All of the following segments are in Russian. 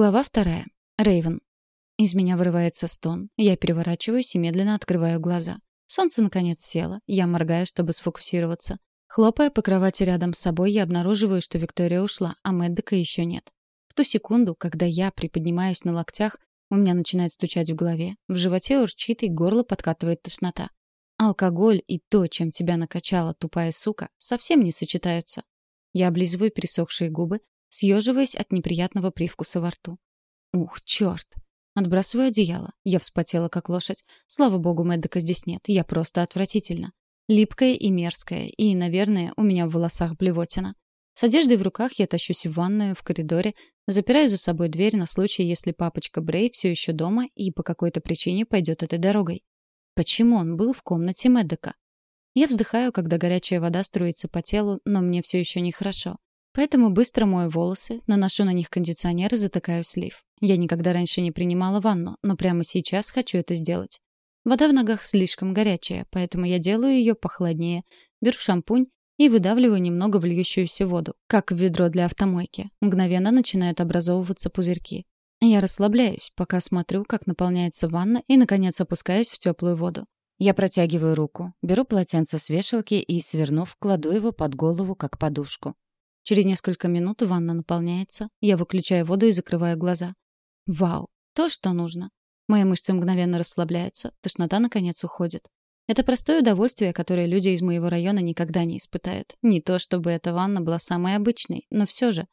Глава вторая. Рейвен. Из меня вырывается стон. Я переворачиваюсь и медленно открываю глаза. Солнце наконец село. Я моргаю, чтобы сфокусироваться. Хлопая по кровати рядом с собой, я обнаруживаю, что Виктория ушла, а Мэддека еще нет. В ту секунду, когда я приподнимаюсь на локтях, у меня начинает стучать в голове, в животе урчит и горло подкатывает тошнота. Алкоголь и то, чем тебя накачала тупая сука, совсем не сочетаются. Я облизываю пересохшие губы, съеживаясь от неприятного привкуса во рту. Ух, черт! Отбрасываю одеяло. Я вспотела, как лошадь. Слава богу, Мэддека здесь нет. Я просто отвратительна. Липкая и мерзкая. И, наверное, у меня в волосах блевотина. С одеждой в руках я тащусь в ванную, в коридоре, запираю за собой дверь на случай, если папочка Брей все еще дома и по какой-то причине пойдет этой дорогой. Почему он был в комнате Мэддека? Я вздыхаю, когда горячая вода струится по телу, но мне все еще нехорошо. Поэтому быстро мою волосы, наношу на них кондиционер и затыкаю слив. Я никогда раньше не принимала ванну, но прямо сейчас хочу это сделать. Вода в ногах слишком горячая, поэтому я делаю ее похолоднее, беру шампунь и выдавливаю немного в воду, как в ведро для автомойки. Мгновенно начинают образовываться пузырьки. Я расслабляюсь, пока смотрю, как наполняется ванна, и, наконец, опускаюсь в теплую воду. Я протягиваю руку, беру полотенце с вешалки и, свернув, кладу его под голову, как подушку. Через несколько минут ванна наполняется, я выключаю воду и закрываю глаза. Вау, то, что нужно. Мои мышцы мгновенно расслабляются, тошнота наконец уходит. Это простое удовольствие, которое люди из моего района никогда не испытают. Не то, чтобы эта ванна была самой обычной, но все же.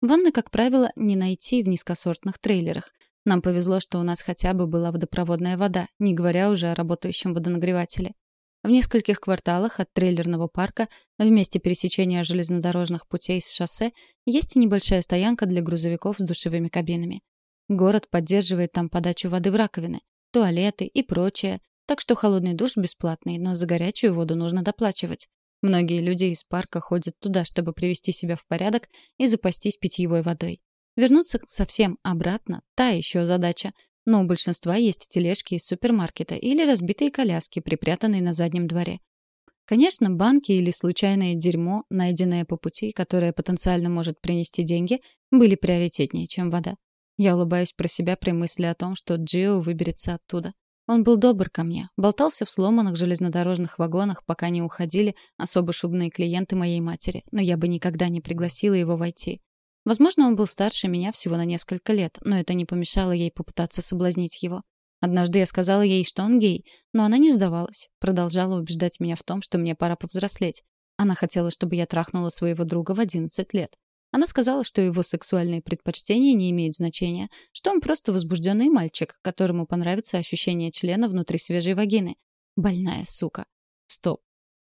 Ванны, как правило, не найти в низкосортных трейлерах. Нам повезло, что у нас хотя бы была водопроводная вода, не говоря уже о работающем водонагревателе. В нескольких кварталах от трейлерного парка, в месте пересечения железнодорожных путей с шоссе, есть и небольшая стоянка для грузовиков с душевыми кабинами. Город поддерживает там подачу воды в раковины, туалеты и прочее, так что холодный душ бесплатный, но за горячую воду нужно доплачивать. Многие люди из парка ходят туда, чтобы привести себя в порядок и запастись питьевой водой. Вернуться совсем обратно — та еще задача, но у большинства есть тележки из супермаркета или разбитые коляски, припрятанные на заднем дворе. Конечно, банки или случайное дерьмо, найденное по пути, которое потенциально может принести деньги, были приоритетнее, чем вода. Я улыбаюсь про себя при мысли о том, что Джио выберется оттуда. Он был добр ко мне, болтался в сломанных железнодорожных вагонах, пока не уходили особо шубные клиенты моей матери, но я бы никогда не пригласила его войти. Возможно, он был старше меня всего на несколько лет, но это не помешало ей попытаться соблазнить его. Однажды я сказала ей, что он гей, но она не сдавалась, продолжала убеждать меня в том, что мне пора повзрослеть. Она хотела, чтобы я трахнула своего друга в 11 лет. Она сказала, что его сексуальные предпочтения не имеют значения, что он просто возбужденный мальчик, которому понравится ощущение члена внутри свежей вагины. Больная сука. Стоп.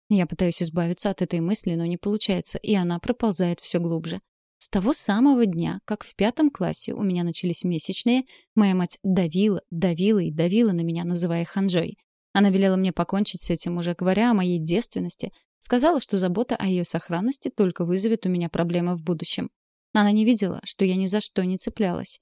Я пытаюсь избавиться от этой мысли, но не получается, и она проползает все глубже. С того самого дня, как в пятом классе у меня начались месячные, моя мать давила, давила и давила на меня, называя ханжой. Она велела мне покончить с этим, уже говоря о моей девственности, сказала, что забота о ее сохранности только вызовет у меня проблемы в будущем. Она не видела, что я ни за что не цеплялась.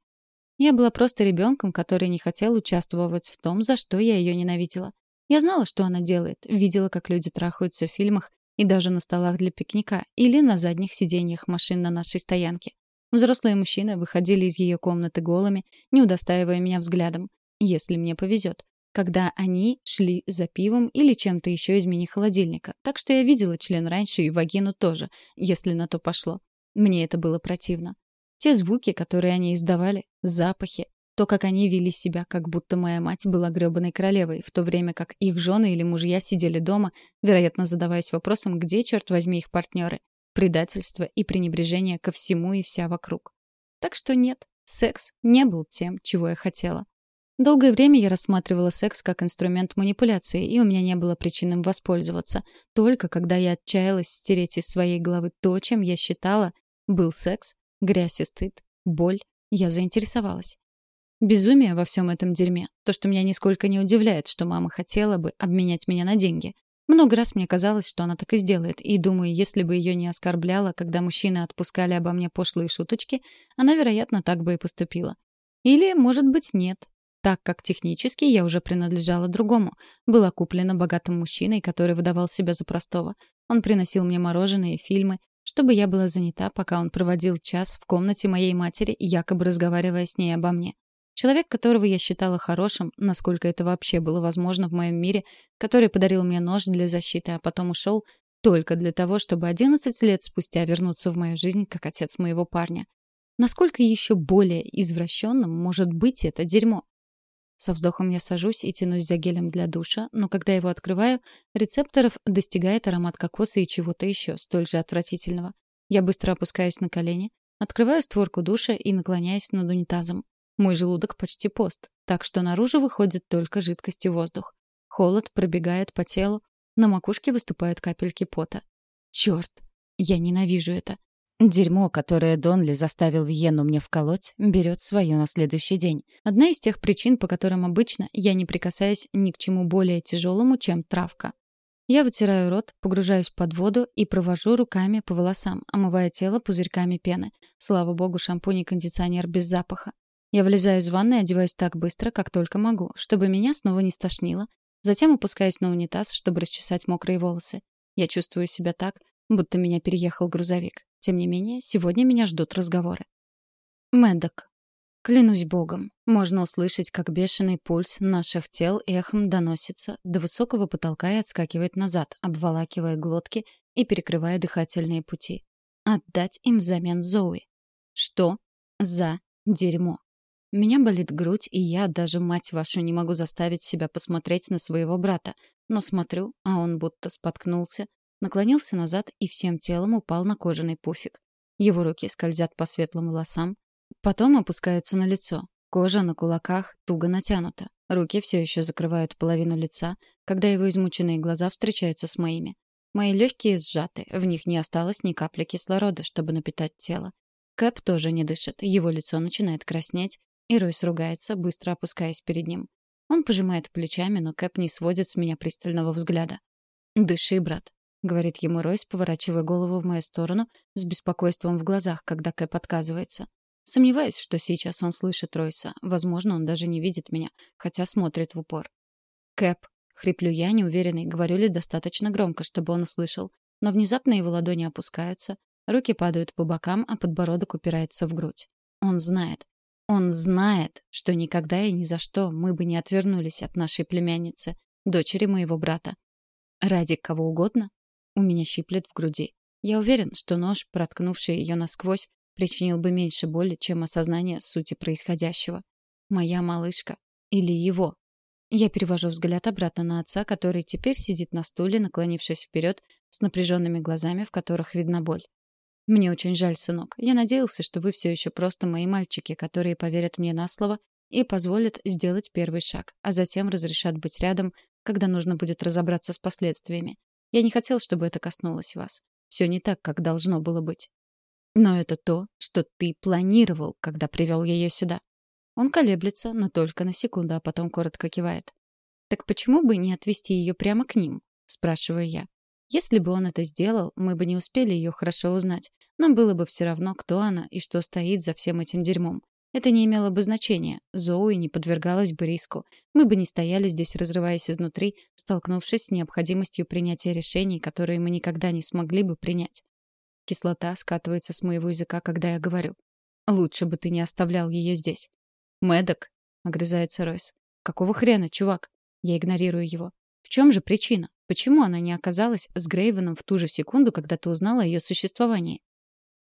Я была просто ребенком, который не хотел участвовать в том, за что я ее ненавидела. Я знала, что она делает, видела, как люди трахаются в фильмах и даже на столах для пикника или на задних сиденьях машин на нашей стоянке. Взрослые мужчины выходили из ее комнаты голыми, не удостаивая меня взглядом, если мне повезет, когда они шли за пивом или чем-то еще из мини-холодильника. Так что я видела член раньше и вагину тоже, если на то пошло. Мне это было противно. Те звуки, которые они издавали, запахи, то, как они вели себя, как будто моя мать была грёбаной королевой, в то время как их жены или мужья сидели дома, вероятно, задаваясь вопросом, где, черт возьми, их партнеры. Предательство и пренебрежение ко всему и вся вокруг. Так что нет, секс не был тем, чего я хотела. Долгое время я рассматривала секс как инструмент манипуляции, и у меня не было причин им воспользоваться. Только когда я отчаялась стереть из своей головы то, чем я считала, был секс, грязь и стыд, боль, я заинтересовалась. Безумие во всем этом дерьме. То, что меня нисколько не удивляет, что мама хотела бы обменять меня на деньги. Много раз мне казалось, что она так и сделает, и думаю, если бы ее не оскорбляло, когда мужчины отпускали обо мне пошлые шуточки, она, вероятно, так бы и поступила. Или, может быть, нет. Так как технически я уже принадлежала другому. Была куплена богатым мужчиной, который выдавал себя за простого. Он приносил мне мороженое и фильмы, чтобы я была занята, пока он проводил час в комнате моей матери, якобы разговаривая с ней обо мне. Человек, которого я считала хорошим, насколько это вообще было возможно в моем мире, который подарил мне нож для защиты, а потом ушел только для того, чтобы 11 лет спустя вернуться в мою жизнь как отец моего парня. Насколько еще более извращенным может быть это дерьмо? Со вздохом я сажусь и тянусь за гелем для душа, но когда его открываю, рецепторов достигает аромат кокоса и чего-то еще, столь же отвратительного. Я быстро опускаюсь на колени, открываю створку душа и наклоняюсь над унитазом. Мой желудок почти пуст, так что наружу выходит только жидкость и воздух. Холод пробегает по телу, на макушке выступают капельки пота. Черт! Я ненавижу это. Дерьмо, которое Донли заставил Вьену мне вколоть, берет свое на следующий день. Одна из тех причин, по которым обычно я не прикасаюсь ни к чему более тяжелому, чем травка. Я вытираю рот, погружаюсь под воду и провожу руками по волосам, омывая тело пузырьками пены. Слава богу, шампунь и кондиционер без запаха. Я влезаю из ванны одеваюсь так быстро, как только могу, чтобы меня снова не стошнило. Затем опускаюсь на унитаз, чтобы расчесать мокрые волосы. Я чувствую себя так, будто меня переехал грузовик. Тем не менее, сегодня меня ждут разговоры. Мэддок. Клянусь богом, можно услышать, как бешеный пульс наших тел эхом доносится до высокого потолка и отскакивает назад, обволакивая глотки и перекрывая дыхательные пути. Отдать им взамен Зоуи. Что за дерьмо? Меня болит грудь, и я, даже мать вашу, не могу заставить себя посмотреть на своего брата. Но смотрю, а он будто споткнулся, наклонился назад и всем телом упал на кожаный пуфик. Его руки скользят по светлым волосам, потом опускаются на лицо. Кожа на кулаках туго натянута. Руки все еще закрывают половину лица, когда его измученные глаза встречаются с моими. Мои легкие сжаты, в них не осталось ни капли кислорода, чтобы напитать тело. Кэп тоже не дышит, его лицо начинает краснеть, и Ройс ругается, быстро опускаясь перед ним. Он пожимает плечами, но Кэп не сводит с меня пристального взгляда. «Дыши, брат», — говорит ему Ройс, поворачивая голову в мою сторону с беспокойством в глазах, когда Кэп отказывается. Сомневаюсь, что сейчас он слышит Ройса. Возможно, он даже не видит меня, хотя смотрит в упор. «Кэп», — хриплю я, неуверенный, говорю ли достаточно громко, чтобы он услышал. Но внезапно его ладони опускаются, руки падают по бокам, а подбородок упирается в грудь. Он знает. Он знает, что никогда и ни за что мы бы не отвернулись от нашей племянницы, дочери моего брата. Ради кого угодно? У меня щиплет в груди. Я уверен, что нож, проткнувший ее насквозь, причинил бы меньше боли, чем осознание сути происходящего. Моя малышка. Или его. Я перевожу взгляд обратно на отца, который теперь сидит на стуле, наклонившись вперед, с напряженными глазами, в которых видна боль. «Мне очень жаль, сынок. Я надеялся, что вы все еще просто мои мальчики, которые поверят мне на слово и позволят сделать первый шаг, а затем разрешат быть рядом, когда нужно будет разобраться с последствиями. Я не хотел, чтобы это коснулось вас. Все не так, как должно было быть. Но это то, что ты планировал, когда привел ее сюда. Он колеблется, но только на секунду, а потом коротко кивает. «Так почему бы не отвезти ее прямо к ним?» — спрашиваю я. Если бы он это сделал, мы бы не успели ее хорошо узнать. Нам было бы все равно, кто она и что стоит за всем этим дерьмом. Это не имело бы значения. Зоуи не подвергалась бы риску. Мы бы не стояли здесь, разрываясь изнутри, столкнувшись с необходимостью принятия решений, которые мы никогда не смогли бы принять. Кислота скатывается с моего языка, когда я говорю. «Лучше бы ты не оставлял ее здесь». «Мэддок», — огрызается Ройс. «Какого хрена, чувак?» Я игнорирую его. «В чем же причина? Почему она не оказалась с Грейвеном в ту же секунду, когда ты узнала о ее существовании?»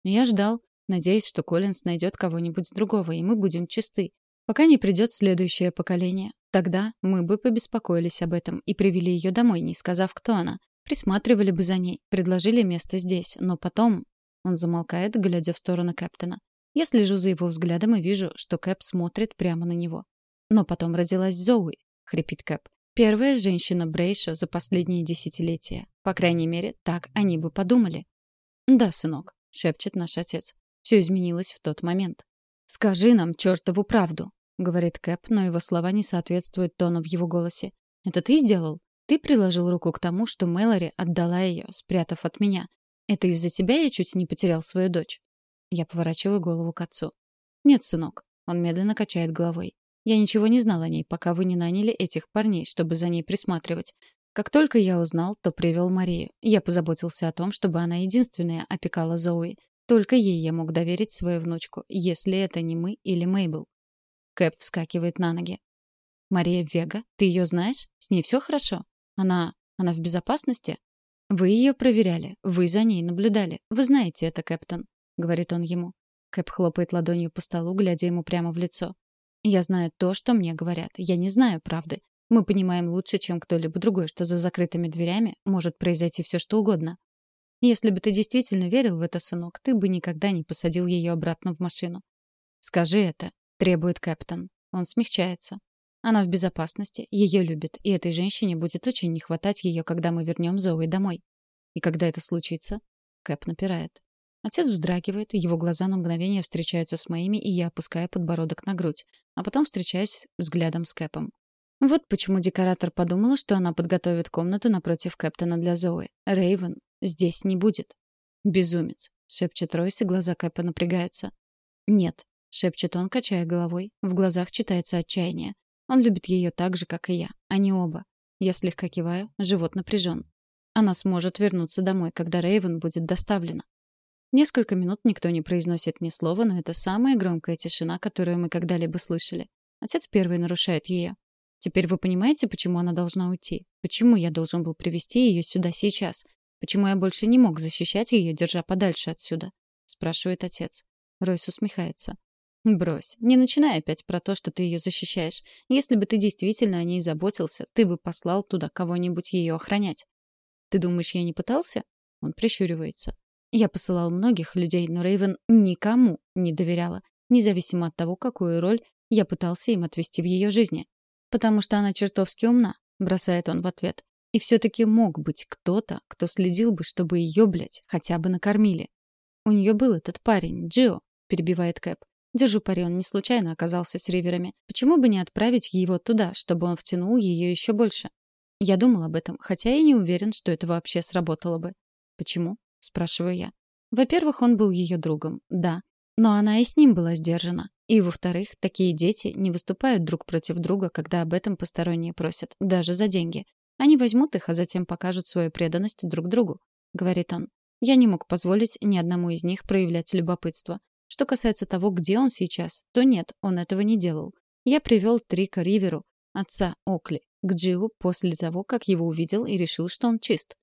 Я ждал, надеясь, что Коллинз найдет кого-нибудь другого, и мы будем чисты, пока не придет следующее поколение. Тогда мы бы побеспокоились об этом и привели ее домой, не сказав, кто она. Присматривали бы за ней, предложили место здесь, но потом... Он замолкает, глядя в сторону Кэптона. Я слежу за его взглядом и вижу, что Кэп смотрит прямо на него. Но потом родилась Зоуи, хрипит Кэп. Первая женщина Брейша за последние десятилетия. По крайней мере, так они бы подумали. Да, сынок, — шепчет наш отец. Все изменилось в тот момент. «Скажи нам чертову правду», — говорит Кэп, но его слова не соответствуют тону в его голосе. «Это ты сделал? Ты приложил руку к тому, что Мэлори отдала ее, спрятав от меня. Это из-за тебя я чуть не потерял свою дочь?» Я поворачиваю голову к отцу. «Нет, сынок». Он медленно качает головой. «Я ничего не знал о ней, пока вы не наняли этих парней, чтобы за ней присматривать. Как только я узнал, то привел Марию. Я позаботился о том, чтобы она единственная опекала Зоуи. Только ей я мог доверить свою внучку, если это не мы или Мейбл. Кэп вскакивает на ноги. «Мария Вега? Ты ее знаешь? С ней все хорошо? Она... она в безопасности?» «Вы ее проверяли. Вы за ней наблюдали. Вы знаете это, Кэптон», — говорит он ему. Кэп хлопает ладонью по столу, глядя ему прямо в лицо. «Я знаю то, что мне говорят. Я не знаю правды. Мы понимаем лучше, чем кто-либо другой, что за закрытыми дверями может произойти все, что угодно. Если бы ты действительно верил в это, сынок, ты бы никогда не посадил ее обратно в машину. Скажи это, требует Кэптон. Он смягчается. Она в безопасности, ее любят, и этой женщине будет очень не хватать ее, когда мы вернем Зоуи домой. И когда это случится? Кэп напирает. Отец вздрагивает, его глаза на мгновение встречаются с моими, и я опускаю подбородок на грудь, а потом встречаюсь взглядом с Кэпом. Вот почему декоратор подумала, что она подготовит комнату напротив Кэптона для Зои. Рейвен здесь не будет. «Безумец», — шепчет Ройс, и глаза Кэпа напрягаются. «Нет», — шепчет он, качая головой. В глазах читается отчаяние. Он любит ее так же, как и я. Они оба. Я слегка киваю, живот напряжен. Она сможет вернуться домой, когда Рейвен будет доставлена. Несколько минут никто не произносит ни слова, но это самая громкая тишина, которую мы когда-либо слышали. Отец первый нарушает ее. Теперь вы понимаете, почему она должна уйти? Почему я должен был привести ее сюда сейчас? Почему я больше не мог защищать ее, держа подальше отсюда? спрашивает отец. Ройс усмехается. Брось, не начинай опять про то, что ты ее защищаешь. Если бы ты действительно о ней заботился, ты бы послал туда кого-нибудь ее охранять. Ты думаешь, я не пытался? Он прищуривается. Я посылал многих людей, но Рейвен никому не доверяла, независимо от того, какую роль я пытался им отвести в ее жизни. «Потому что она чертовски умна», — бросает он в ответ. «И все-таки мог быть кто-то, кто следил бы, чтобы ее, блядь, хотя бы накормили». «У нее был этот парень, Джио», — перебивает Кэп. Держу пари, он не случайно оказался с риверами. Почему бы не отправить его туда, чтобы он втянул ее еще больше? Я думал об этом, хотя и не уверен, что это вообще сработало бы. Почему? Спрашиваю я. Во-первых, он был ее другом. Да, но она и с ним была сдержана. И, во-вторых, такие дети не выступают друг против друга, когда об этом посторонние просят, даже за деньги. Они возьмут их, а затем покажут свою преданность друг другу, — говорит он. Я не мог позволить ни одному из них проявлять любопытство. Что касается того, где он сейчас, то нет, он этого не делал. Я привел Трика Риверу, отца Окли, к Джилу после того, как его увидел и решил, что он чист.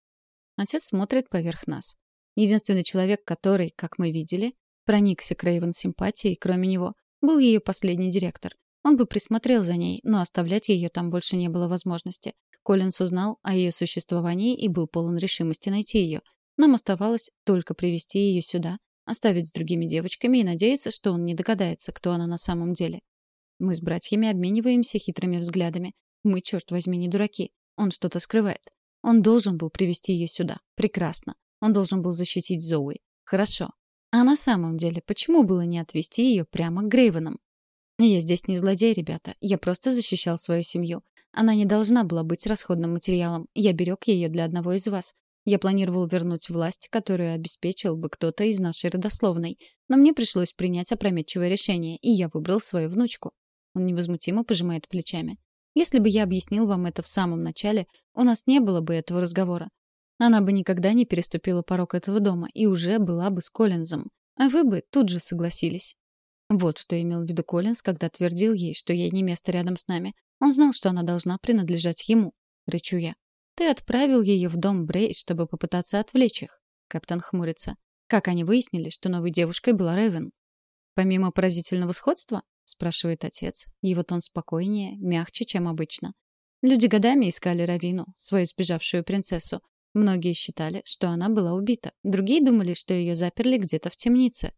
Отец смотрит поверх нас. Единственный человек, который, как мы видели, проникся к Рейвен симпатией, кроме него, был ее последний директор. Он бы присмотрел за ней, но оставлять ее там больше не было возможности. Коллинс узнал о ее существовании и был полон решимости найти ее. Нам оставалось только привести ее сюда, оставить с другими девочками и надеяться, что он не догадается, кто она на самом деле. Мы с братьями обмениваемся хитрыми взглядами. Мы, черт возьми, не дураки. Он что-то скрывает. Он должен был привести ее сюда. Прекрасно. Он должен был защитить Зоуи. Хорошо. А на самом деле, почему было не отвести ее прямо к Грейвенам? Я здесь не злодей, ребята. Я просто защищал свою семью. Она не должна была быть расходным материалом. Я берег ее для одного из вас. Я планировал вернуть власть, которую обеспечил бы кто-то из нашей родословной. Но мне пришлось принять опрометчивое решение, и я выбрал свою внучку. Он невозмутимо пожимает плечами. Если бы я объяснил вам это в самом начале, у нас не было бы этого разговора. Она бы никогда не переступила порог этого дома и уже была бы с Коллинзом. А вы бы тут же согласились. Вот что имел в виду Коллинз, когда твердил ей, что ей не место рядом с нами. Он знал, что она должна принадлежать ему. Рычу я. Ты отправил ее в дом Брей, чтобы попытаться отвлечь их. Капитан хмурится. Как они выяснили, что новой девушкой была Рэйвен? Помимо поразительного сходства? спрашивает отец. Его тон спокойнее, мягче, чем обычно. Люди годами искали Равину, свою сбежавшую принцессу, Многие считали, что она была убита. Другие думали, что ее заперли где-то в темнице.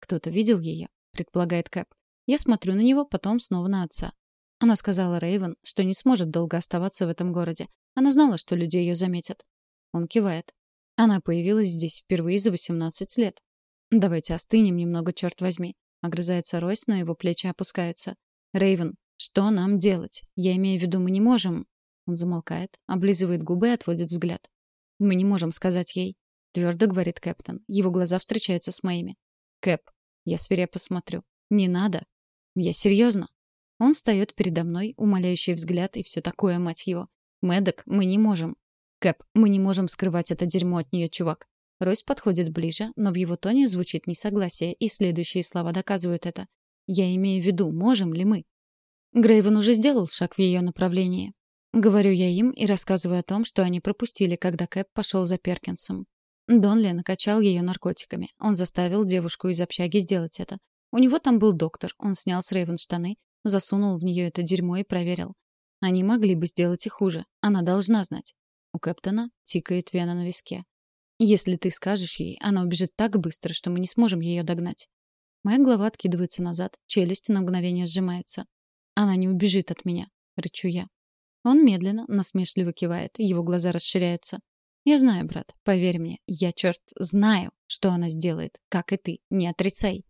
Кто-то видел ее, предполагает Кэп. Я смотрю на него, потом снова на отца. Она сказала Рейвен, что не сможет долго оставаться в этом городе. Она знала, что люди ее заметят. Он кивает. Она появилась здесь впервые за 18 лет. Давайте остынем немного, черт возьми. Огрызается Ройс, но его плечи опускаются. Рейвен, что нам делать? Я имею в виду, мы не можем. Он замолкает, облизывает губы и отводит взгляд. Мы не можем сказать ей, твердо говорит Кэптон. Его глаза встречаются с моими. Кэп, я свирепо смотрю. Не надо. Я серьезно. Он встает передо мной, умоляющий взгляд и все такое, мать его. Мэддок, мы не можем. Кэп, мы не можем скрывать это дерьмо от нее, чувак. Ройс подходит ближе, но в его тоне звучит несогласие, и следующие слова доказывают это. Я имею в виду, можем ли мы? Грейвен уже сделал шаг в ее направлении. Говорю я им и рассказываю о том, что они пропустили, когда Кэп пошел за Перкинсом. Донли накачал ее наркотиками. Он заставил девушку из общаги сделать это. У него там был доктор. Он снял с Рейвен штаны, засунул в нее это дерьмо и проверил. Они могли бы сделать и хуже. Она должна знать. У Кэптона тикает вена на виске. Если ты скажешь ей, она убежит так быстро, что мы не сможем ее догнать. Моя голова откидывается назад, челюсть на мгновение сжимается. Она не убежит от меня, рычу я. Он медленно, насмешливо кивает, его глаза расширяются. Я знаю, брат, поверь мне, я, черт, знаю, что она сделает, как и ты, не отрицай.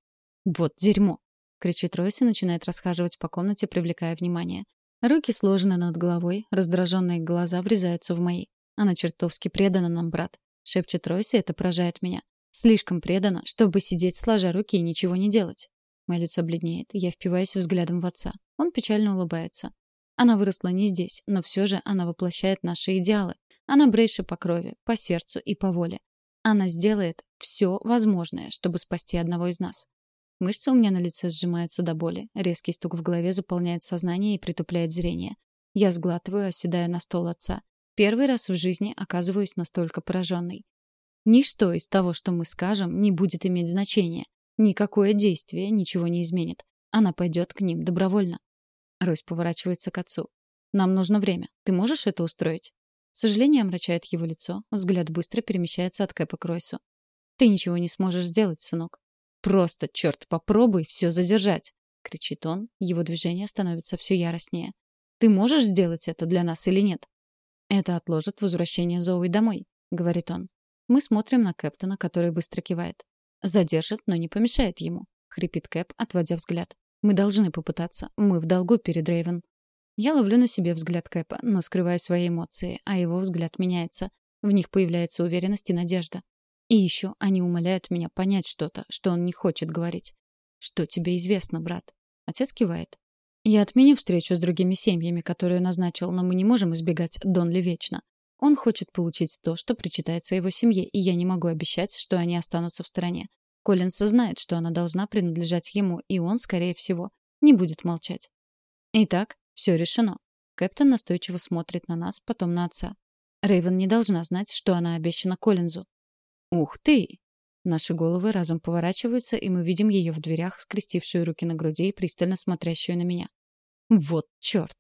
Вот дерьмо, кричит Ройс и начинает расхаживать по комнате, привлекая внимание. Руки сложены над головой, раздраженные глаза врезаются в мои. Она чертовски предана нам, брат. Шепчет Ройс, и это поражает меня. Слишком предана, чтобы сидеть сложа руки и ничего не делать. Мое лицо бледнеет, я впиваюсь взглядом в отца. Он печально улыбается. Она выросла не здесь, но все же она воплощает наши идеалы. Она Брейша по крови, по сердцу и по воле. Она сделает все возможное, чтобы спасти одного из нас. Мышцы у меня на лице сжимаются до боли. Резкий стук в голове заполняет сознание и притупляет зрение. Я сглатываю, оседая на стол отца. Первый раз в жизни оказываюсь настолько пораженной. Ничто из того, что мы скажем, не будет иметь значения. Никакое действие ничего не изменит. Она пойдет к ним добровольно. Ройс поворачивается к отцу. «Нам нужно время. Ты можешь это устроить?» Сожаление омрачает его лицо. Взгляд быстро перемещается от Кэпа к Ройсу. «Ты ничего не сможешь сделать, сынок. Просто, черт, попробуй все задержать!» — кричит он. Его движение становится все яростнее. «Ты можешь сделать это для нас или нет?» «Это отложит возвращение Зоуи домой», — говорит он. Мы смотрим на Кэптона, который быстро кивает. Задержит, но не помешает ему хрипит Кэп, отводя взгляд. Мы должны попытаться. Мы в долгу перед Рейвен. Я ловлю на себе взгляд Кэпа, но скрываю свои эмоции, а его взгляд меняется. В них появляется уверенность и надежда. И еще они умоляют меня понять что-то, что он не хочет говорить. «Что тебе известно, брат?» Отец кивает. «Я отменю встречу с другими семьями, которые назначил, но мы не можем избегать Донли вечно. Он хочет получить то, что причитается его семье, и я не могу обещать, что они останутся в стороне. Коллинс знает, что она должна принадлежать ему, и он, скорее всего, не будет молчать. Итак, все решено. Кэптон настойчиво смотрит на нас, потом на отца. Рейвен не должна знать, что она обещана Коллинзу. Ух ты! Наши головы разом поворачиваются, и мы видим ее в дверях, скрестившую руки на груди и пристально смотрящую на меня. Вот черт!